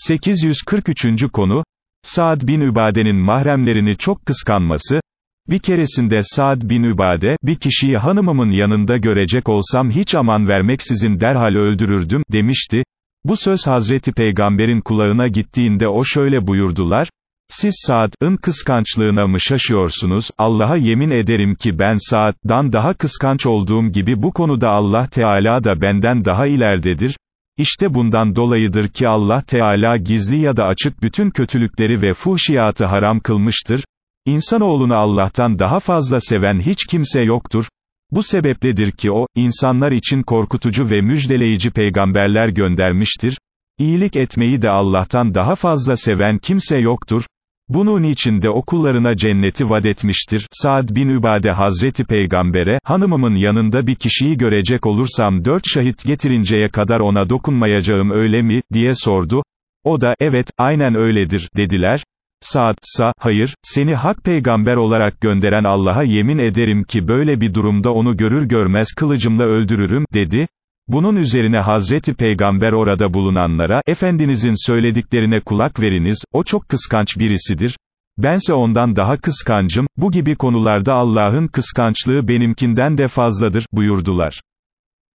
843. konu, Saad bin Übade'nin mahremlerini çok kıskanması, bir keresinde Saad bin Übade, bir kişiyi hanımımın yanında görecek olsam hiç aman vermeksizin derhal öldürürdüm, demişti. Bu söz Hazreti Peygamber'in kulağına gittiğinde o şöyle buyurdular, siz Saad'ın kıskançlığına mı şaşıyorsunuz, Allah'a yemin ederim ki ben Saad'dan daha kıskanç olduğum gibi bu konuda Allah Teala da benden daha ileridedir, İşte bundan dolayıdır ki Allah Teala gizli ya da açık bütün kötülükleri ve fuhşiyatı haram kılmıştır, İnsanoğlunu Allah'tan daha fazla seven hiç kimse yoktur, bu sebepledir ki o, insanlar için korkutucu ve müjdeleyici peygamberler göndermiştir, İyilik etmeyi de Allah'tan daha fazla seven kimse yoktur, bunun için de okullarına cenneti vaat etmiştir. Saad bin Übade Hazreti Peygamber'e, hanımımın yanında bir kişiyi görecek olursam dört şahit getirinceye kadar ona dokunmayacağım öyle mi, diye sordu. O da, evet, aynen öyledir, dediler. Saad, sa, hayır, seni hak peygamber olarak gönderen Allah'a yemin ederim ki böyle bir durumda onu görür görmez kılıcımla öldürürüm, dedi. Bunun üzerine Hazreti Peygamber orada bulunanlara, Efendinizin söylediklerine kulak veriniz, o çok kıskanç birisidir. Bense ondan daha kıskancım, bu gibi konularda Allah'ın kıskançlığı benimkinden de fazladır, buyurdular.